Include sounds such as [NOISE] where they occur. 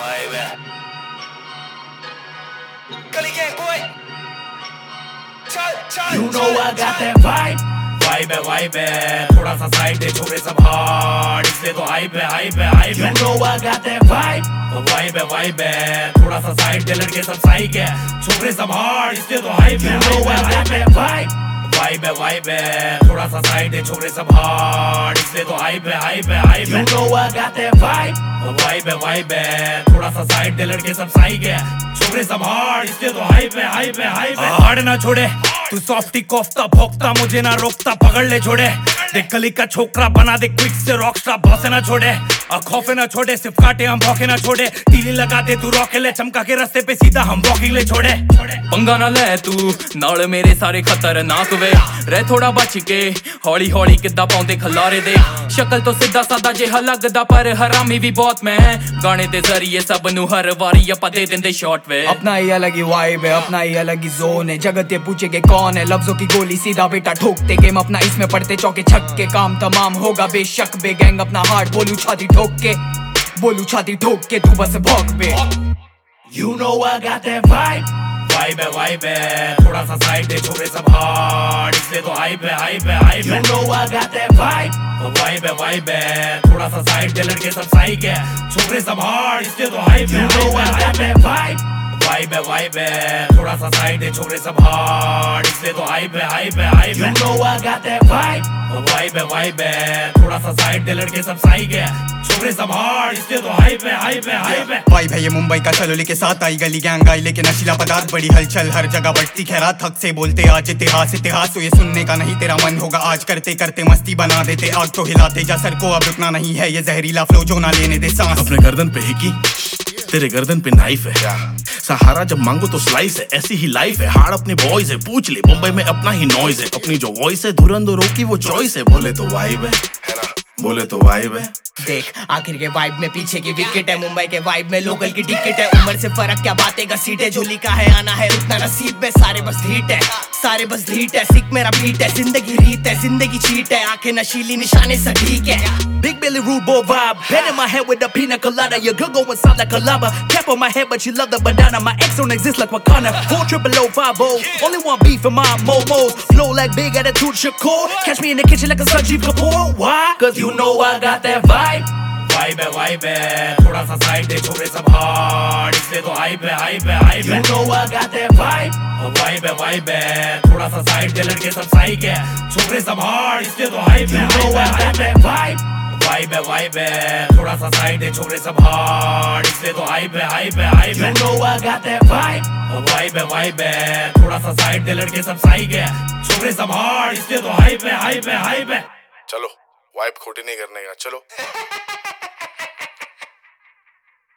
baby. Gully gang boy. Chal, chal, you know chal, I got that vibe. Vibe है vibe है थोड़ा सा side दे छोरे सब हार्ड इसलिए तो हाइप है हाइप है हाइप है. नो आ गाते हैं वाइब वाइब है वाइब है. थोड़ा सा साइड दे लड़के सब साइक है. छोरे सब हार्ड इसलिए तो हाइप है नो आ गाते हैं वाइब वाइब है. वाइब है थोड़ा सा साइड दे छोरे सब हार्ड इसलिए तो हाइप है हाइप है हाइप है। You know I got that vibe. Vibe है वाइब है। थोड़ा सा साइड दे लड़के सब साई गया छोरे सब हार्ड इसलिए तो हाइप है हाइप है हाइप है। हार्ड ना छोड़े। तू सॉफ्टी कोफ्ता भोकता मुझे ना रोकता पकड़ ले छोड़े। देख कली का छोकरा बना दे क्विक से रॉक स्टार बॉसे ना छोड़े। और खौफे ना छोड़े सिर्फ काटे हम भौके ना छोड़े तीली लगा दे तू रॉके ले चमका के रास्ते पे सीधा हम वॉकिंग ले छोड़े ਪੰਗਾ ਨਾ ਲੈ ਤੂੰ ਨਾਲ ਮੇਰੇ ਸਾਰੇ ਖਤਰਨਾਕ ਵੇ ਰਹਿ ਥੋੜਾ ਬਚ ਕੇ ਹੌਲੀ ਹੌਲੀ ਕਿੱਦਾਂ ਪਾਉਂਦੇ ਖਲਾਰੇ ਦੇ ਸ਼ਕਲ ਤੋਂ ਸਿੱਧਾ ਸਾਦਾ ਜਿਹਾ ਲੱਗਦਾ ਪਰ ਹਰਾਮੀ ਵੀ ਬਹੁਤ ਮੈਂ ਗਾਣੇ ਦੇ ਜ਼ਰੀਏ ਸਭ ਨੂੰ ਹਰ ਵਾਰੀ ਆਪਾਂ ਦੇ ਦਿੰਦੇ ਸ਼ਾਰਟ ਵੇ अपना ही अलग ही वाइब है अपना ही अलग ही जोन है जगत ये पूछेगे कौन है लफ्जों की गोली सीधा बेटा ठोकते गेम अपना इसमें पड़ते चौके छक्के काम तमाम होगा बेशक बे गैंग अपना हार्ट बोलू छाती ठोक के बोलू छाती ठोक के तू बस भोग पे। You know I got that vibe vibe है वाइब है थोड़ा सा साइड दे छोरे सब हार्ड इसलिए तो हाइप है हाइप है हाइप है। You know I got that vibe vibe है वाइब है थोड़ा सा साइड दे लड़के सब साइक है। छोरे सब हार्ड इसलिए तो हाइप है you know I got that vibe vibe है वाइब है। थोड़ा सा साइड है छोरे सब हार्ड इसलिए तो हाइप है हाइप है हाइप है। You know I got that vibe. Vibe है वाइब है। थोड़ा सा साइड दे लड़के सब साइक है। छोरे सब हार्ड इसलिए तो हाइप है हाइप है हाइप है। ये मुंबई का चलो लेके साथ आई गली गैंग आई लेके नशीला पदार्थ बड़ी हलचल। हर जगह बढ़ती खैरात थक से बोलते आज इतिहास इतिहास। तो ये सुनने का नहीं तेरा मन होगा। आज करते करते मस्ती बना देते। आग तो हिलाते जा सर को अब रुकना नहीं है। ये जहरीला फ्लो जो ना लेने दे सांस। अपने गर्दन पे ही की तेरे गर्दन पे नाइफ है। सहारा जब मांगो तो स्लाइस है। ऐसी ही लाइफ है। हार्ड अपने बॉयज़ है। पूछ ले, मुंबई में अपना ही नॉइज़ है। अपनी जो वॉइस है, धुरंधरों की वो चॉइस है। बोले तो वाइब है। है बोले तो वाइब है। देख आखिर के वाइब में पीछे की विकेट है मुंबई के वाइब में लोकल की टिकट है उम्र से फ़र्क क्या बातें का सीट है झोली का है आना है उतना नसीब में सारे बस ढीट है सारे बस ढीट है सिक मेरा बीट है ज़िंदगी रीत है ज़िंदगी चीट है आँखें नशीली निशाने सटीक है Big Billy rude boy vibe. Head in my head with a pina colada. Your girl going a lava. Cap on my head, but she love the banana. My ex don't exist like Wakanda. Four triple O five O. Only one beef in my momos. Flow like big attitude Shakur. Catch me in the kitchen like a Sanjeev Kapoor. Why? Cause you know I got that vibe. Vibe है vibe है। थोड़ा सा side दे छोरे सब hard इसलिए तो hype है hype है हाइप है। You know I got that vibe है वाइब है थोड़ा सा साइड दे लड़के सब साइक है। छोरे सब हार्ड इसलिए तो हाइप है You know I got that vibe है वाइब है। थोड़ा सा साइड है छोरे सब हार्ड इसलिए तो हाइप है हाइप है हाइप है। You know I got that vibe है वाइब है थोड़ा सा साइड दे लड़के सब साइक है। छोरे सब हार्ड इसलिए तो हाइप है हाइप है हाइप है। चलो। वाइब खोटी नहीं करने का चलो। [LAUGHS]